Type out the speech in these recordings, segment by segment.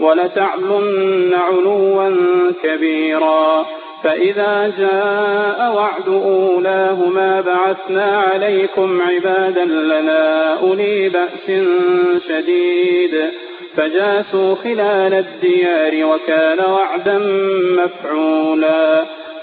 ولتعلن علوا كبيرا. فإذا جاء وعد أولاهما بعثنا عليكم عبادا لنا أولي بأس شديد. فجاسوا خلال الديار وكان وعدا مفعولا.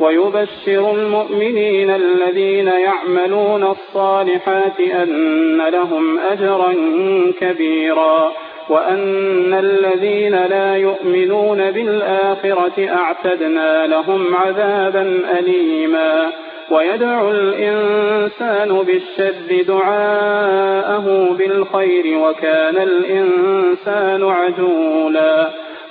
ويبشر المؤمنين الذين يعملون الصالحات أن لهم أجرا كبيرا وأن الذين لا يؤمنون بالآخرة أعتدنا لهم عذابا أليما ويدعو الإنسان بالشر دعاءه بالخير وكان الإنسان عجولا